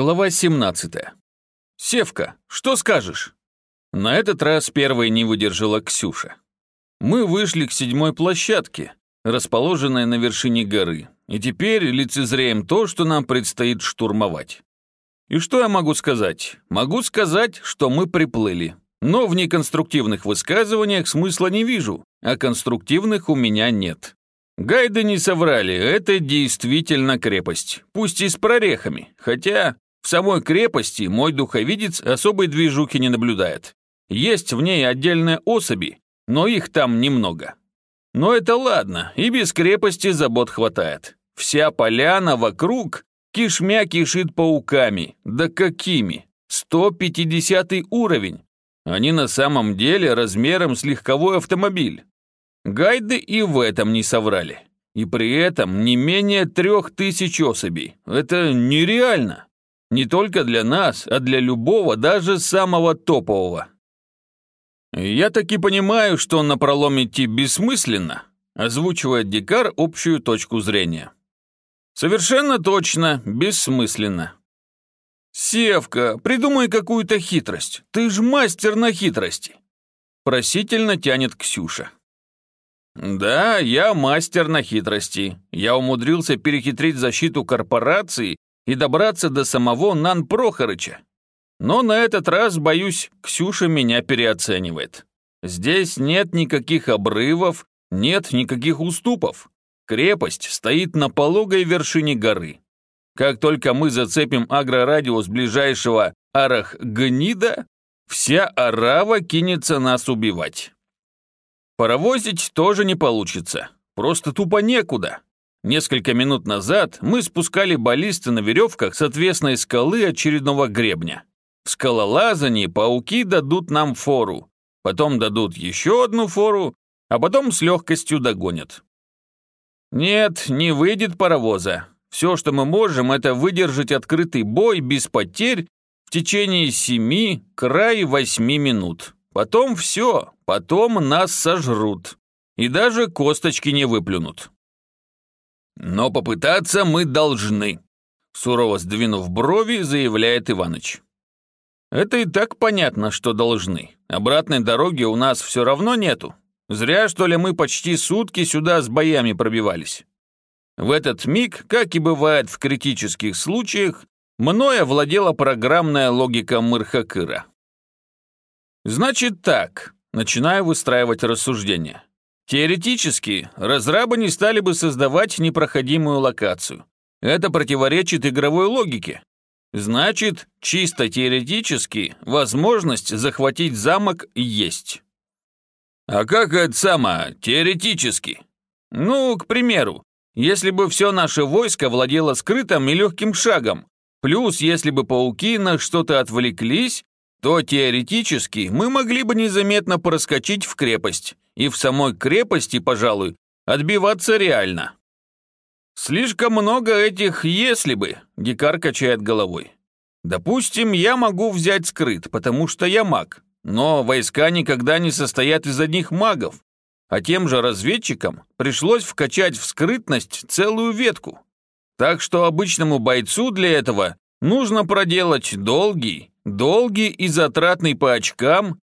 Глава 17. «Севка, что скажешь?» На этот раз первой не выдержала Ксюша. Мы вышли к седьмой площадке, расположенной на вершине горы, и теперь лицезреем то, что нам предстоит штурмовать. И что я могу сказать? Могу сказать, что мы приплыли. Но в неконструктивных высказываниях смысла не вижу, а конструктивных у меня нет. Гайды не соврали, это действительно крепость, пусть и с прорехами, хотя в самой крепости мой духовидец особой движухи не наблюдает. Есть в ней отдельные особи, но их там немного. Но это ладно, и без крепости забот хватает. Вся поляна вокруг кишмя кишит пауками. Да какими? 150 уровень. Они на самом деле размером с легковой автомобиль. Гайды и в этом не соврали. И при этом не менее трех тысяч особей. Это нереально. Не только для нас, а для любого, даже самого топового. Я таки понимаю, что на пролом идти бессмысленно, озвучивает Дикар общую точку зрения. Совершенно точно, бессмысленно. Севка, придумай какую-то хитрость. Ты ж мастер на хитрости. Просительно тянет Ксюша. Да, я мастер на хитрости. Я умудрился перехитрить защиту корпорации и добраться до самого Нан Прохорыча. Но на этот раз, боюсь, Ксюша меня переоценивает. Здесь нет никаких обрывов, нет никаких уступов. Крепость стоит на пологой вершине горы. Как только мы зацепим агрорадиус ближайшего Арахгнида, вся арава кинется нас убивать. Паровозить тоже не получится. Просто тупо некуда. Несколько минут назад мы спускали баллисты на веревках с отвесной скалы очередного гребня. В скалолазании пауки дадут нам фору, потом дадут еще одну фору, а потом с легкостью догонят. Нет, не выйдет паровоза. Все, что мы можем, это выдержать открытый бой без потерь в течение семи, край восьми минут. Потом все, потом нас сожрут. И даже косточки не выплюнут. Но попытаться мы должны, сурово сдвинув брови, заявляет Иваныч. Это и так понятно, что должны. Обратной дороги у нас все равно нету. Зря, что ли, мы почти сутки сюда с боями пробивались. В этот миг, как и бывает в критических случаях, мною овладела программная логика Мырхакыра. Значит так, начинаю выстраивать рассуждения. Теоретически, разрабы не стали бы создавать непроходимую локацию. Это противоречит игровой логике. Значит, чисто теоретически, возможность захватить замок есть. А как это само, теоретически? Ну, к примеру, если бы все наше войско владело скрытым и легким шагом, плюс если бы пауки на что-то отвлеклись, то теоретически мы могли бы незаметно проскочить в крепость, и в самой крепости, пожалуй, отбиваться реально. Слишком много этих «если бы», Дикар качает головой. Допустим, я могу взять скрыт, потому что я маг, но войска никогда не состоят из одних магов, а тем же разведчикам пришлось вкачать в скрытность целую ветку. Так что обычному бойцу для этого нужно проделать долгий, Долгий и затратный по очкам.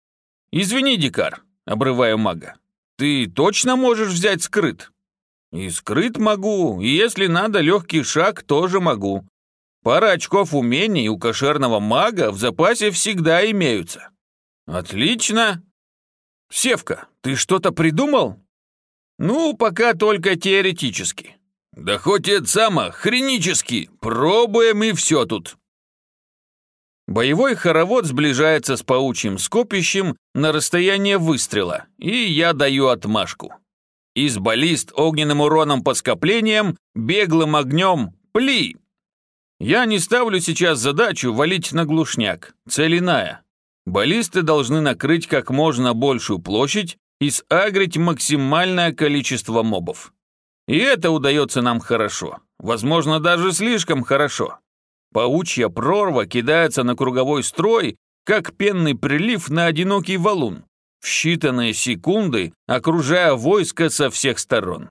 Извини, Дикар, обрываю мага. Ты точно можешь взять скрыт? И скрыт могу, и если надо легкий шаг, тоже могу. Пара очков умений у кошерного мага в запасе всегда имеются. Отлично. Севка, ты что-то придумал? Ну, пока только теоретически. Да хоть это само, хренически, пробуем и все тут. Боевой хоровод сближается с паучьим скопищем на расстояние выстрела, и я даю отмашку. Из баллист огненным уроном по скоплениям, беглым огнем, пли! Я не ставлю сейчас задачу валить на глушняк, цель иная. Баллисты должны накрыть как можно большую площадь и сагрить максимальное количество мобов. И это удается нам хорошо, возможно, даже слишком хорошо. Паучья прорва кидается на круговой строй, как пенный прилив на одинокий валун, в считанные секунды окружая войско со всех сторон.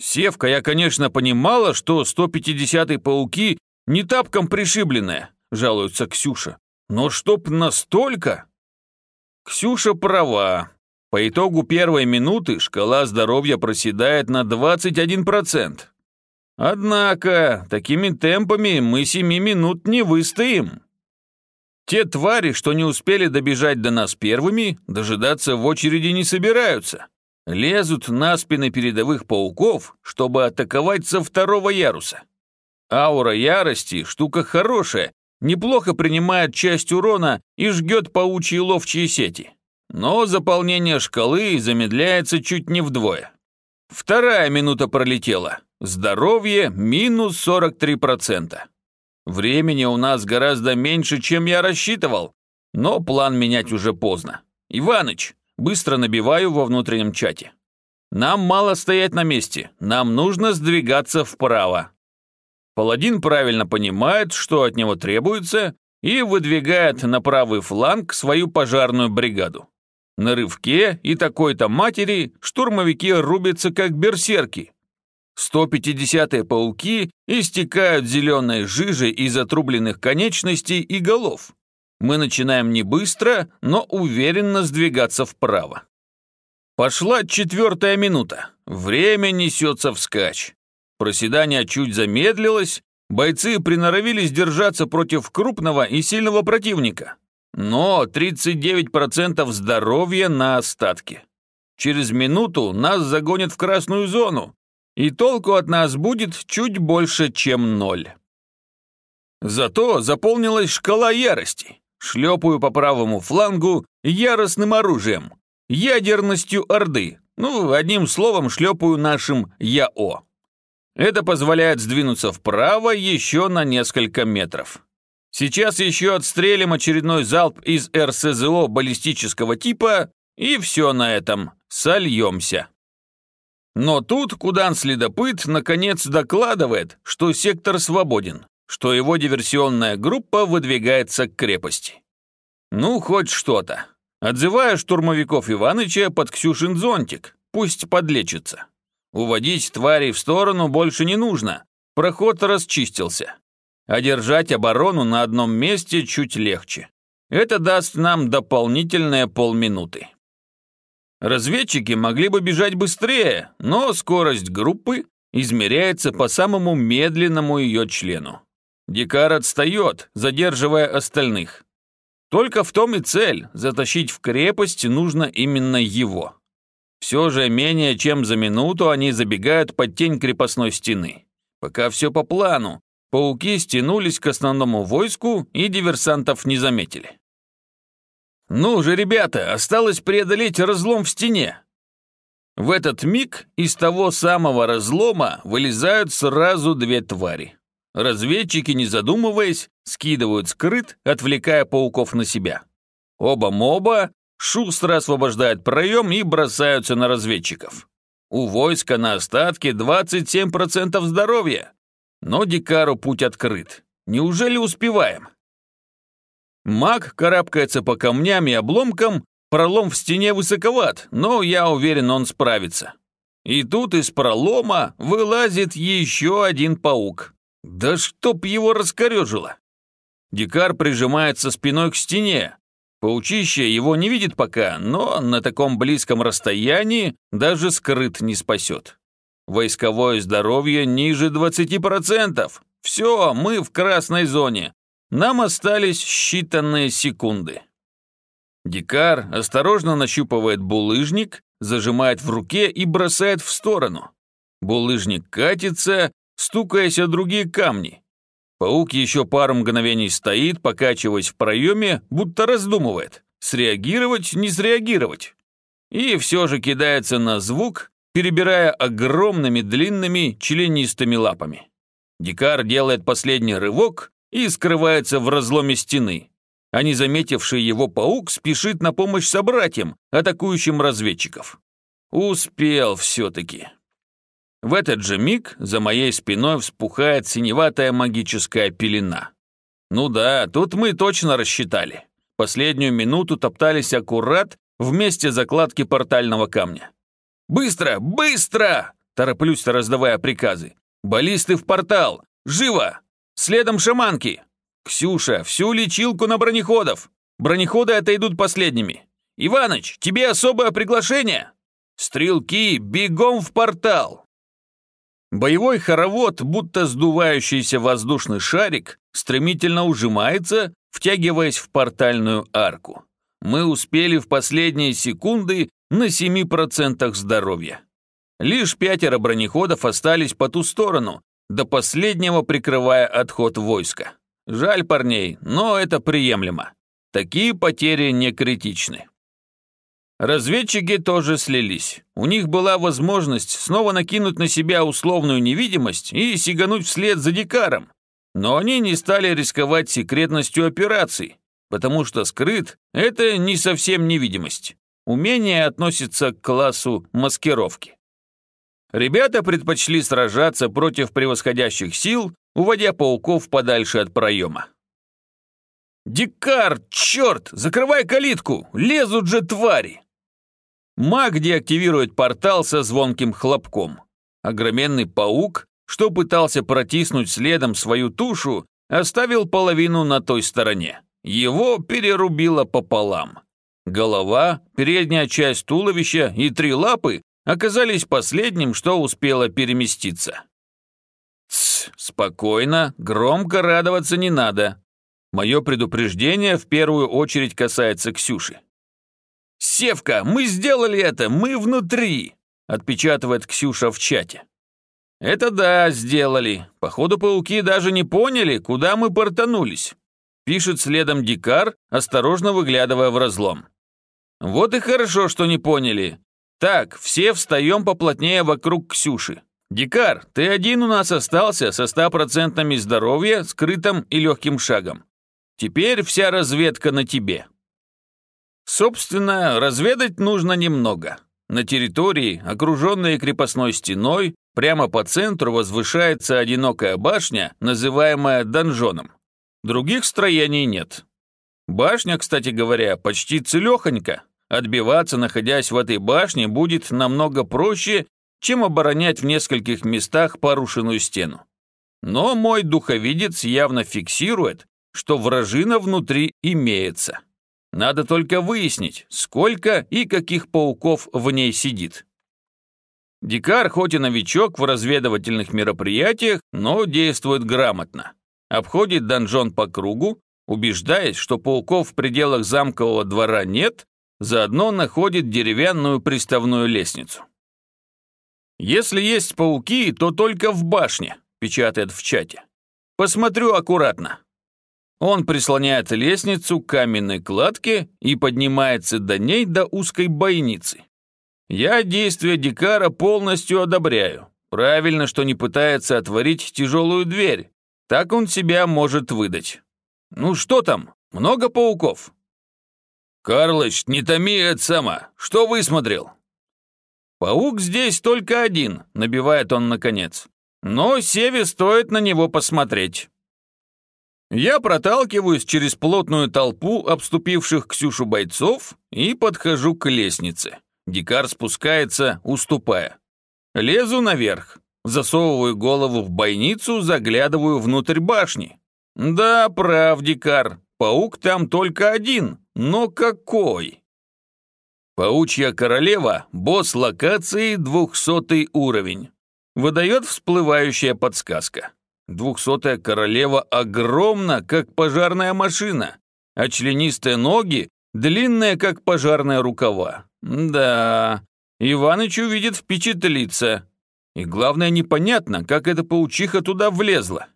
Севка, я, конечно, понимала, что 150-й пауки не тапком пришибленная», — жалуется Ксюша. «Но чтоб настолько...» Ксюша права. По итогу первой минуты шкала здоровья проседает на 21%. Однако, такими темпами мы семи минут не выстоим. Те твари, что не успели добежать до нас первыми, дожидаться в очереди не собираются. Лезут на спины передовых пауков, чтобы атаковать со второго яруса. Аура ярости – штука хорошая, неплохо принимает часть урона и жгет паучьи ловчие сети. Но заполнение шкалы замедляется чуть не вдвое. Вторая минута пролетела. Здоровье минус 43%. Времени у нас гораздо меньше, чем я рассчитывал, но план менять уже поздно. Иваныч, быстро набиваю во внутреннем чате. Нам мало стоять на месте, нам нужно сдвигаться вправо. Паладин правильно понимает, что от него требуется, и выдвигает на правый фланг свою пожарную бригаду. На рывке и такой-то матери штурмовики рубятся как берсерки. 150-е пауки истекают зеленой жижей из отрубленных конечностей и голов. Мы начинаем не быстро, но уверенно сдвигаться вправо. Пошла четвертая минута. Время несется вскачь. Проседание чуть замедлилось, бойцы приноровились держаться против крупного и сильного противника. Но 39% здоровья на остатке. Через минуту нас загонят в красную зону, и толку от нас будет чуть больше, чем ноль. Зато заполнилась шкала ярости. Шлепаю по правому флангу яростным оружием, ядерностью Орды. Ну, одним словом, шлепаю нашим ЯО. Это позволяет сдвинуться вправо еще на несколько метров. Сейчас еще отстрелим очередной залп из РСЗО баллистического типа, и все на этом, сольемся. Но тут Кудан-следопыт наконец докладывает, что сектор свободен, что его диверсионная группа выдвигается к крепости. Ну, хоть что-то. Отзывая штурмовиков Иваныча под Ксюшин зонтик, пусть подлечится. Уводить тварей в сторону больше не нужно. Проход расчистился. А держать оборону на одном месте чуть легче. Это даст нам дополнительные полминуты. Разведчики могли бы бежать быстрее, но скорость группы измеряется по самому медленному ее члену. Дикар отстает, задерживая остальных. Только в том и цель – затащить в крепость нужно именно его. Все же менее чем за минуту они забегают под тень крепостной стены. Пока все по плану, пауки стянулись к основному войску и диверсантов не заметили. «Ну же, ребята, осталось преодолеть разлом в стене!» В этот миг из того самого разлома вылезают сразу две твари. Разведчики, не задумываясь, скидывают скрыт, отвлекая пауков на себя. Оба моба шустро освобождают проем и бросаются на разведчиков. У войска на остатке 27% здоровья. Но Дикару путь открыт. Неужели успеваем? Маг карабкается по камням и обломкам, пролом в стене высоковат, но я уверен, он справится. И тут из пролома вылазит еще один паук. Да чтоб его раскорежило! Дикар прижимается спиной к стене, Паучище его не видит пока, но на таком близком расстоянии даже скрыт не спасет. Войсковое здоровье ниже 20%. Все, мы в красной зоне. Нам остались считанные секунды. Дикар осторожно нащупывает булыжник, зажимает в руке и бросает в сторону. Булыжник катится, стукаясь о другие камни. Паук еще пару мгновений стоит, покачиваясь в проеме, будто раздумывает, среагировать, не среагировать. И все же кидается на звук, перебирая огромными длинными членистыми лапами. Дикар делает последний рывок и скрывается в разломе стены, а не заметивший его паук спешит на помощь собратьям, атакующим разведчиков. Успел все-таки. В этот же миг за моей спиной вспухает синеватая магическая пелена. Ну да, тут мы точно рассчитали. Последнюю минуту топтались аккурат в месте закладки портального камня. «Быстро! Быстро!» – тороплюсь, раздавая приказы. «Баллисты в портал! Живо!» Следом шаманки! Ксюша, всю лечилку на бронеходов! Бронеходы отойдут последними. Иваныч, тебе особое приглашение? Стрелки, бегом в портал!» Боевой хоровод, будто сдувающийся воздушный шарик, стремительно ужимается, втягиваясь в портальную арку. Мы успели в последние секунды на 7% здоровья. Лишь пятеро бронеходов остались по ту сторону, до последнего прикрывая отход войска. Жаль парней, но это приемлемо. Такие потери не критичны. Разведчики тоже слились. У них была возможность снова накинуть на себя условную невидимость и сигануть вслед за дикаром. Но они не стали рисковать секретностью операций, потому что скрыт — это не совсем невидимость. Умение относится к классу маскировки. Ребята предпочли сражаться против превосходящих сил, уводя пауков подальше от проема. «Дикар, черт! Закрывай калитку! Лезут же твари!» Маг деактивирует портал со звонким хлопком. Огроменный паук, что пытался протиснуть следом свою тушу, оставил половину на той стороне. Его перерубило пополам. Голова, передняя часть туловища и три лапы оказались последним, что успело переместиться. Тсс, спокойно, громко радоваться не надо. Мое предупреждение в первую очередь касается Ксюши. «Севка, мы сделали это, мы внутри!» отпечатывает Ксюша в чате. «Это да, сделали. Походу, пауки даже не поняли, куда мы портанулись», пишет следом Дикар, осторожно выглядывая в разлом. «Вот и хорошо, что не поняли. Так, все встаем поплотнее вокруг Ксюши. Дикар, ты один у нас остался со стопроцентными здоровья, скрытым и легким шагом. Теперь вся разведка на тебе». Собственно, разведать нужно немного. На территории, окруженной крепостной стеной, прямо по центру возвышается одинокая башня, называемая донжоном. Других строений нет. Башня, кстати говоря, почти целехонька. Отбиваться, находясь в этой башне, будет намного проще, чем оборонять в нескольких местах порушенную стену. Но мой духовидец явно фиксирует, что вражина внутри имеется. Надо только выяснить, сколько и каких пауков в ней сидит. Дикар хоть и новичок в разведывательных мероприятиях, но действует грамотно. Обходит донжон по кругу, убеждаясь, что пауков в пределах замкового двора нет, заодно находит деревянную приставную лестницу. «Если есть пауки, то только в башне», — печатает в чате. «Посмотрю аккуратно». Он прислоняет лестницу к каменной кладке и поднимается до ней до узкой бойницы. Я действия Дикара полностью одобряю. Правильно, что не пытается отворить тяжелую дверь. Так он себя может выдать. Ну что там, много пауков? Карлыч, не томи это сама. Что высмотрел? Паук здесь только один, набивает он наконец. Но Севе стоит на него посмотреть. Я проталкиваюсь через плотную толпу обступивших Ксюшу бойцов и подхожу к лестнице. Дикар спускается, уступая. Лезу наверх, засовываю голову в бойницу, заглядываю внутрь башни. Да, прав, Дикар, паук там только один, но какой? Паучья королева, босс локации, двухсотый уровень. Выдает всплывающая подсказка. Двухсотая королева огромна, как пожарная машина, а членистые ноги длинные, как пожарная рукава. Да, Иваныч увидит впечатлиться. И главное, непонятно, как эта паучиха туда влезла.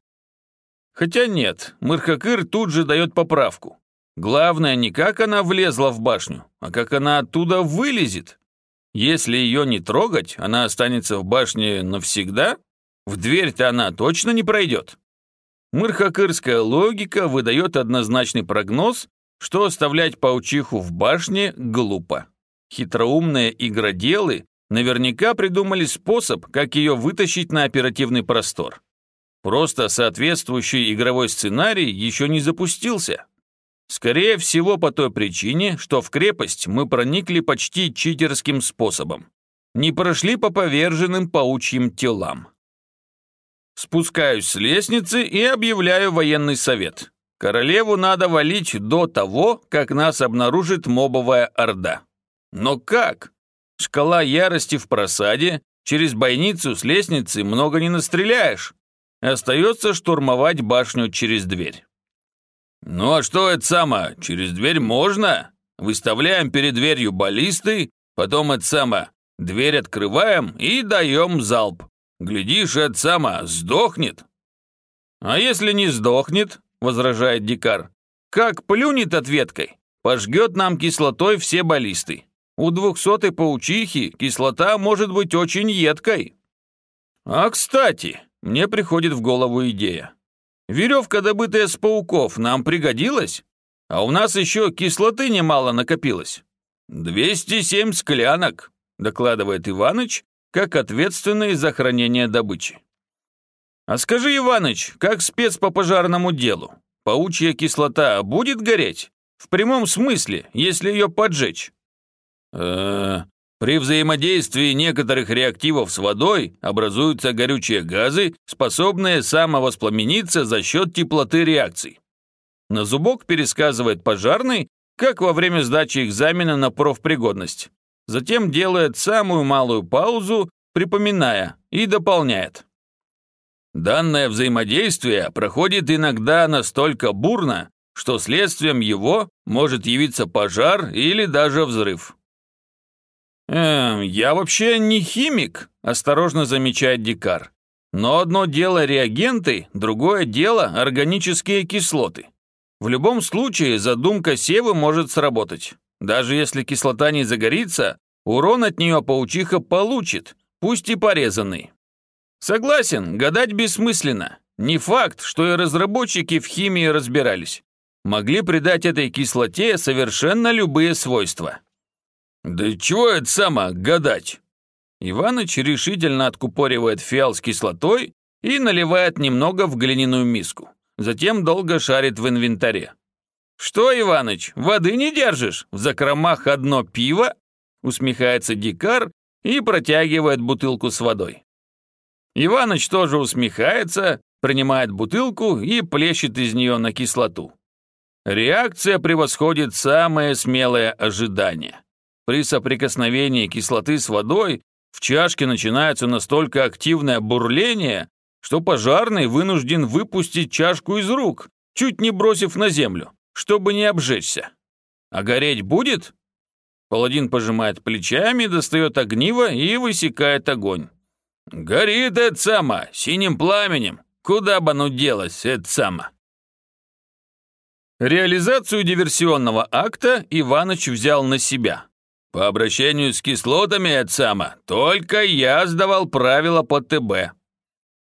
Хотя нет, Мырхакыр тут же дает поправку. Главное не как она влезла в башню, а как она оттуда вылезет. Если ее не трогать, она останется в башне навсегда, в дверь-то она точно не пройдет. Мырхакырская логика выдает однозначный прогноз, что оставлять паучиху в башне глупо. Хитроумные игроделы наверняка придумали способ, как ее вытащить на оперативный простор. Просто соответствующий игровой сценарий еще не запустился. Скорее всего, по той причине, что в крепость мы проникли почти читерским способом. Не прошли по поверженным паучьим телам. Спускаюсь с лестницы и объявляю военный совет. Королеву надо валить до того, как нас обнаружит мобовая орда. Но как? Шкала ярости в просаде, через бойницу с лестницы много не настреляешь. Остается штурмовать башню через дверь. Ну а что это само? Через дверь можно? Выставляем перед дверью баллисты, потом это само, дверь открываем и даем залп. Глядишь, это само сдохнет. А если не сдохнет, возражает Дикар, как плюнет ответкой, пожгет нам кислотой все баллисты. У двухсотой паучихи кислота может быть очень едкой. А кстати, мне приходит в голову идея. Веревка, добытая с пауков, нам пригодилась? А у нас еще кислоты немало накопилось. «Двести семь склянок», — докладывает Иваныч, как ответственный за хранение добычи. «А скажи, Иваныч, как спец по пожарному делу? Паучья кислота будет гореть? В прямом смысле, если ее поджечь?» э при взаимодействии некоторых реактивов с водой образуются горючие газы, способные самовоспламениться за счет теплоты реакций. На зубок пересказывает пожарный, как во время сдачи экзамена на профпригодность. Затем делает самую малую паузу, припоминая, и дополняет. Данное взаимодействие проходит иногда настолько бурно, что следствием его может явиться пожар или даже взрыв. «Эм, я вообще не химик», – осторожно замечает Дикар. «Но одно дело реагенты, другое дело органические кислоты. В любом случае задумка Севы может сработать. Даже если кислота не загорится, урон от нее паучиха получит, пусть и порезанный. Согласен, гадать бессмысленно. Не факт, что и разработчики в химии разбирались. Могли придать этой кислоте совершенно любые свойства. «Да чего это само гадать?» Иваныч решительно откупоривает фиал с кислотой и наливает немного в глиняную миску. Затем долго шарит в инвентаре. «Что, Иваныч, воды не держишь? В закромах одно пиво?» Усмехается Дикар и протягивает бутылку с водой. Иваныч тоже усмехается, принимает бутылку и плещет из нее на кислоту. Реакция превосходит самое смелое ожидание. При соприкосновении кислоты с водой в чашке начинается настолько активное бурление, что пожарный вынужден выпустить чашку из рук, чуть не бросив на землю, чтобы не обжечься. А гореть будет? Паладин пожимает плечами, достает огниво и высекает огонь. «Горит это сама, синим пламенем. Куда бы оно делось, это сама?» Реализацию диверсионного акта Иваныч взял на себя. По обращению с кислотами, это сама, только я сдавал правила по ТБ.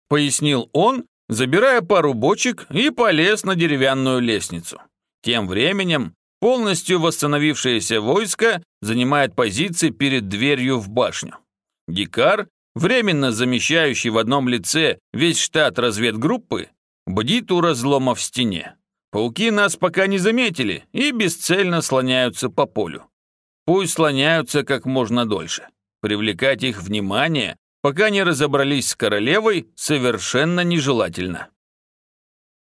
Пояснил он, забирая пару бочек и полез на деревянную лестницу. Тем временем полностью восстановившееся войско занимает позиции перед дверью в башню. Дикар, временно замещающий в одном лице весь штат разведгруппы, бдит у разлома в стене. Пауки нас пока не заметили и бесцельно слоняются по полю. Пусть слоняются как можно дольше. Привлекать их внимание, пока не разобрались с королевой, совершенно нежелательно.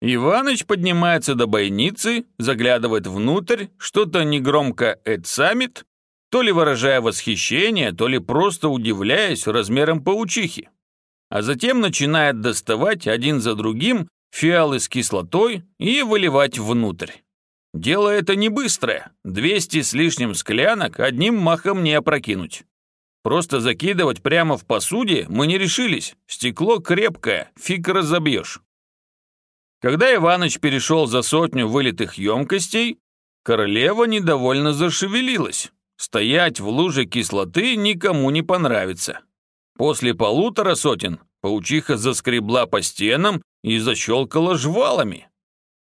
Иваныч поднимается до бойницы, заглядывает внутрь, что-то негромко «эдсамит», то ли выражая восхищение, то ли просто удивляясь размером паучихи. А затем начинает доставать один за другим фиалы с кислотой и выливать внутрь. Дело это не быстрое, 200 с лишним склянок одним махом не опрокинуть. Просто закидывать прямо в посуде мы не решились, стекло крепкое, фиг разобьешь. Когда Иваныч перешел за сотню вылитых емкостей, королева недовольно зашевелилась. Стоять в луже кислоты никому не понравится. После полутора сотен паучиха заскребла по стенам и защелкала жвалами.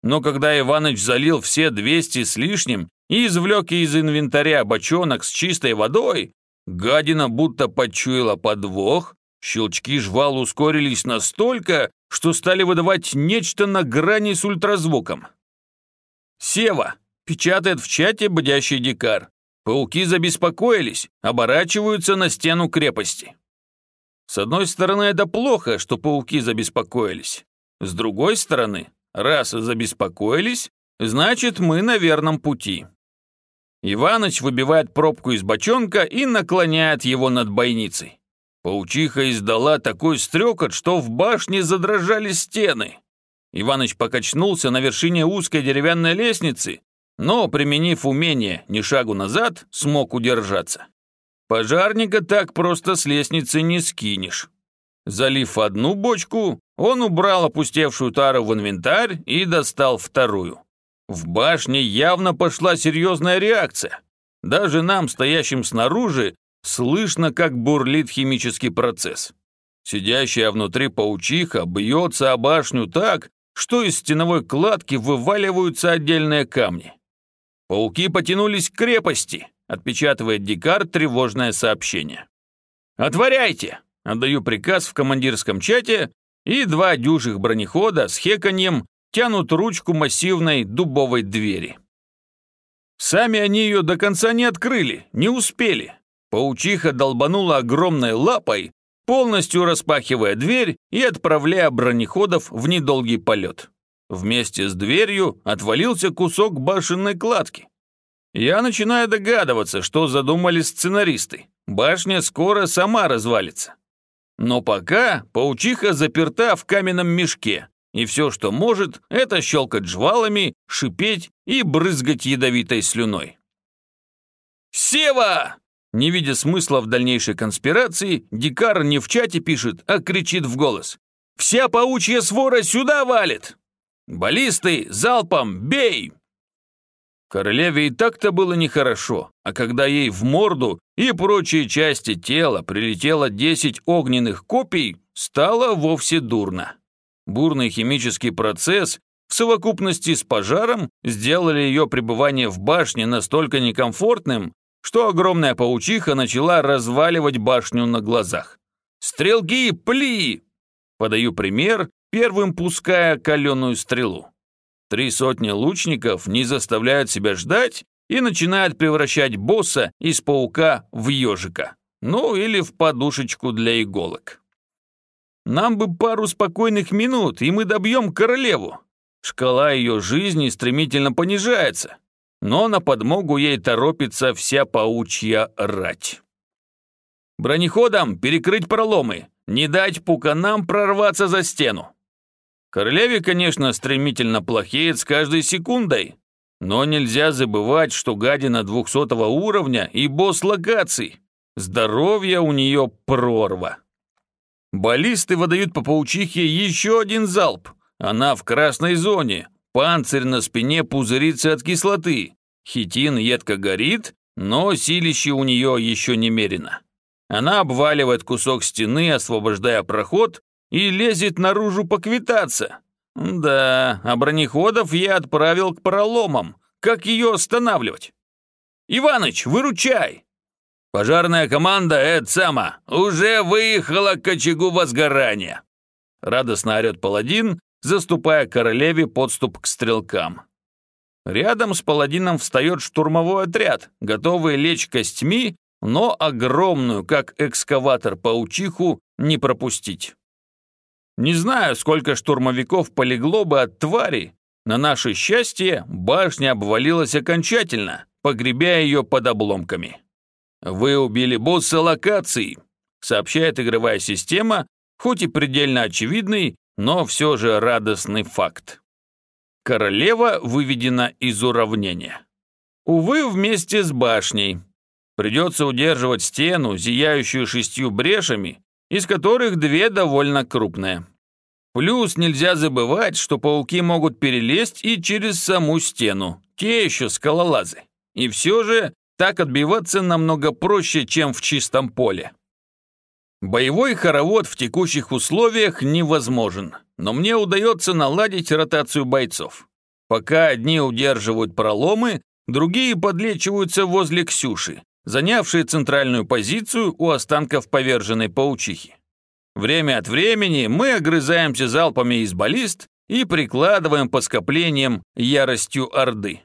Но когда Иваныч залил все 200 с лишним и извлек из инвентаря бочонок с чистой водой, гадина будто почуяла подвох, щелчки жвал ускорились настолько, что стали выдавать нечто на грани с ультразвуком. «Сева!» – печатает в чате бодящий дикар. Пауки забеспокоились, оборачиваются на стену крепости. С одной стороны, это плохо, что пауки забеспокоились. С другой стороны, раз забеспокоились, значит, мы на верном пути. Иваныч выбивает пробку из бочонка и наклоняет его над бойницей. Паучиха издала такой стрекот, что в башне задрожали стены. Иваныч покачнулся на вершине узкой деревянной лестницы, но, применив умение ни шагу назад, смог удержаться. Пожарника так просто с лестницы не скинешь. Залив одну бочку, он убрал опустевшую тару в инвентарь и достал вторую. В башне явно пошла серьезная реакция. Даже нам, стоящим снаружи, слышно, как бурлит химический процесс. Сидящая внутри паучиха бьется о башню так, что из стеновой кладки вываливаются отдельные камни. Пауки потянулись к крепости, отпечатывает Дикар тревожное сообщение. «Отворяйте!» – отдаю приказ в командирском чате, и два дюжих бронехода с хеканьем тянут ручку массивной дубовой двери. Сами они ее до конца не открыли, не успели. Паучиха долбанула огромной лапой, полностью распахивая дверь и отправляя бронеходов в недолгий полет. Вместе с дверью отвалился кусок башенной кладки. Я начинаю догадываться, что задумали сценаристы. Башня скоро сама развалится. Но пока паучиха заперта в каменном мешке, и все, что может, это щелкать жвалами, шипеть и брызгать ядовитой слюной. «Сева!» Не видя смысла в дальнейшей конспирации, Дикар не в чате пишет, а кричит в голос. «Вся паучья свора сюда валит! Баллисты, залпом, бей!» Королеве и так-то было нехорошо, а когда ей в морду и прочие части тела прилетело 10 огненных копий, стало вовсе дурно. Бурный химический процесс в совокупности с пожаром сделали ее пребывание в башне настолько некомфортным, что огромная паучиха начала разваливать башню на глазах. «Стрелки, пли!» Подаю пример, первым пуская каленую стрелу. Три сотни лучников не заставляют себя ждать и начинают превращать босса из паука в ежика. Ну или в подушечку для иголок. Нам бы пару спокойных минут, и мы добьем королеву. Шкала ее жизни стремительно понижается, но на подмогу ей торопится вся паучья рать. Бронеходам перекрыть проломы, не дать пуканам прорваться за стену. Королеве, конечно, стремительно плохеет с каждой секундой, но нельзя забывать, что гадина 200 уровня и босс локаций. Здоровье у нее прорва. Баллисты выдают по паучихе еще один залп. Она в красной зоне. Панцирь на спине пузырится от кислоты. Хитин едко горит, но силище у нее еще немерено. Она обваливает кусок стены, освобождая проход, и лезет наружу поквитаться. Да, а бронеходов я отправил к проломам. Как ее останавливать? Иваныч, выручай! Пожарная команда Эд Сама уже выехала к очагу возгорания. Радостно орет паладин, заступая королеве подступ к стрелкам. Рядом с паладином встает штурмовой отряд, готовый лечь костьми, но огромную, как экскаватор, паучиху не пропустить. Не знаю, сколько штурмовиков полегло бы от твари. На наше счастье башня обвалилась окончательно, погребя ее под обломками. «Вы убили босса локации», сообщает игровая система, хоть и предельно очевидный, но все же радостный факт. Королева выведена из уравнения. Увы, вместе с башней. Придется удерживать стену, зияющую шестью брешами, из которых две довольно крупные. Плюс нельзя забывать, что пауки могут перелезть и через саму стену, те еще скалолазы. И все же так отбиваться намного проще, чем в чистом поле. Боевой хоровод в текущих условиях невозможен, но мне удается наладить ротацию бойцов. Пока одни удерживают проломы, другие подлечиваются возле Ксюши, занявшие центральную позицию у останков поверженной паучихи. Время от времени мы огрызаемся залпами из баллист и прикладываем по скоплениям яростью Орды.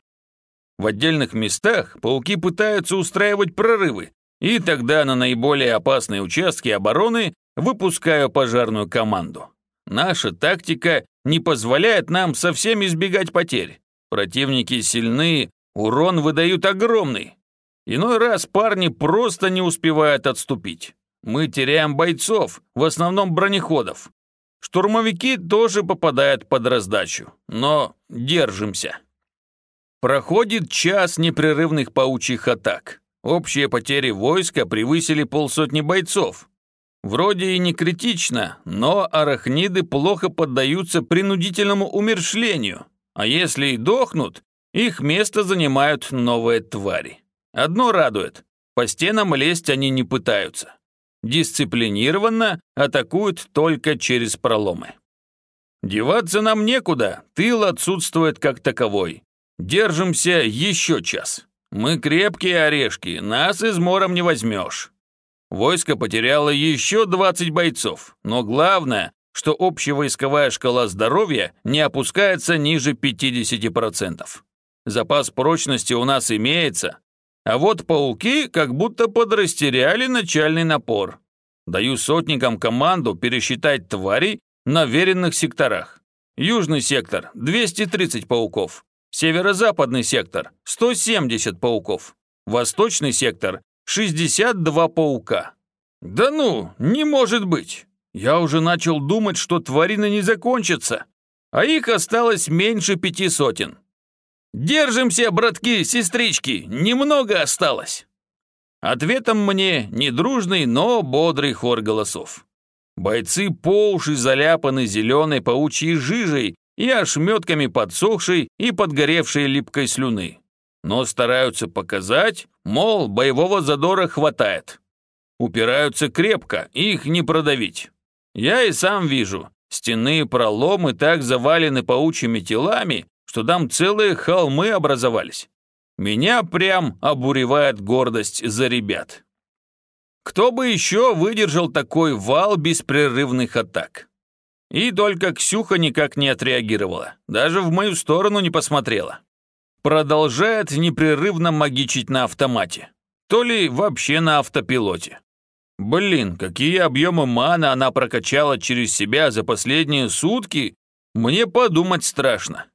В отдельных местах пауки пытаются устраивать прорывы, и тогда на наиболее опасные участки обороны выпускаю пожарную команду. Наша тактика не позволяет нам совсем избегать потерь. Противники сильны, урон выдают огромный. Иной раз парни просто не успевают отступить. Мы теряем бойцов, в основном бронеходов. Штурмовики тоже попадают под раздачу, но держимся. Проходит час непрерывных паучьих атак. Общие потери войска превысили полсотни бойцов. Вроде и не критично, но арахниды плохо поддаются принудительному умершлению, а если и дохнут, их место занимают новые твари. Одно радует, по стенам лезть они не пытаются. Дисциплинированно атакуют только через проломы. Деваться нам некуда, тыл отсутствует как таковой. Держимся еще час. Мы крепкие орешки, нас измором не возьмешь. Войско потеряло еще 20 бойцов, но главное, что общевойсковая шкала здоровья не опускается ниже 50%. Запас прочности у нас имеется, а вот пауки как будто подрастеряли начальный напор. Даю сотникам команду пересчитать тварей на веренных секторах. Южный сектор – 230 пауков. Северо-западный сектор – 170 пауков. Восточный сектор – 62 паука. Да ну, не может быть. Я уже начал думать, что тварины не закончатся, а их осталось меньше пяти сотен. Держимся, братки, сестрички, немного осталось. Ответом мне недружный, но бодрый хор голосов. Бойцы по уши заляпаны зеленой паучьей жижей и ошметками подсохшей и подгоревшей липкой слюны. Но стараются показать, мол, боевого задора хватает. Упираются крепко, их не продавить. Я и сам вижу, стены проломы так завалены паучьими телами, что там целые холмы образовались. Меня прям обуревает гордость за ребят. Кто бы еще выдержал такой вал беспрерывных атак? И только Ксюха никак не отреагировала, даже в мою сторону не посмотрела. Продолжает непрерывно магичить на автомате. То ли вообще на автопилоте. Блин, какие объемы мана она прокачала через себя за последние сутки, мне подумать страшно.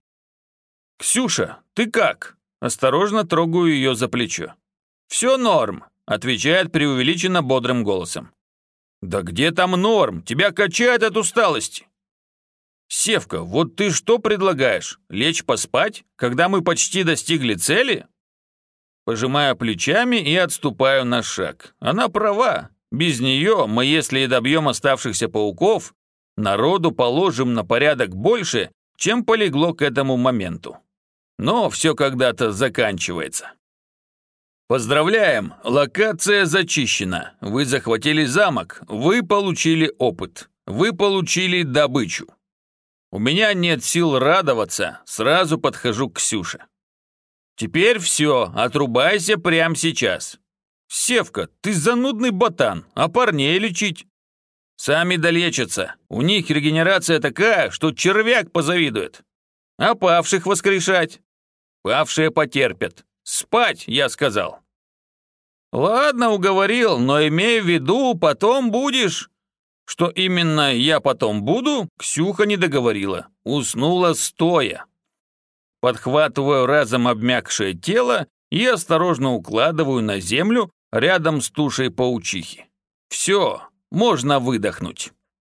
«Ксюша, ты как?» Осторожно трогаю ее за плечо. «Все норм», — отвечает преувеличенно бодрым голосом. «Да где там норм? Тебя качает от усталости!» «Севка, вот ты что предлагаешь? Лечь поспать, когда мы почти достигли цели?» Пожимаю плечами и отступаю на шаг. Она права. Без нее мы, если и добьем оставшихся пауков, народу положим на порядок больше, чем полегло к этому моменту. Но все когда-то заканчивается. Поздравляем, локация зачищена. Вы захватили замок, вы получили опыт, вы получили добычу. У меня нет сил радоваться, сразу подхожу к Ксюше. Теперь все, отрубайся прямо сейчас. Севка, ты занудный ботан, а парней лечить? Сами долечатся, у них регенерация такая, что червяк позавидует. А павших воскрешать? Павшие потерпят. «Спать!» — я сказал. «Ладно, уговорил, но имей в виду, потом будешь...» Что именно я потом буду, Ксюха не договорила. Уснула стоя. Подхватываю разом обмякшее тело и осторожно укладываю на землю рядом с тушей паучихи. Все, можно выдохнуть.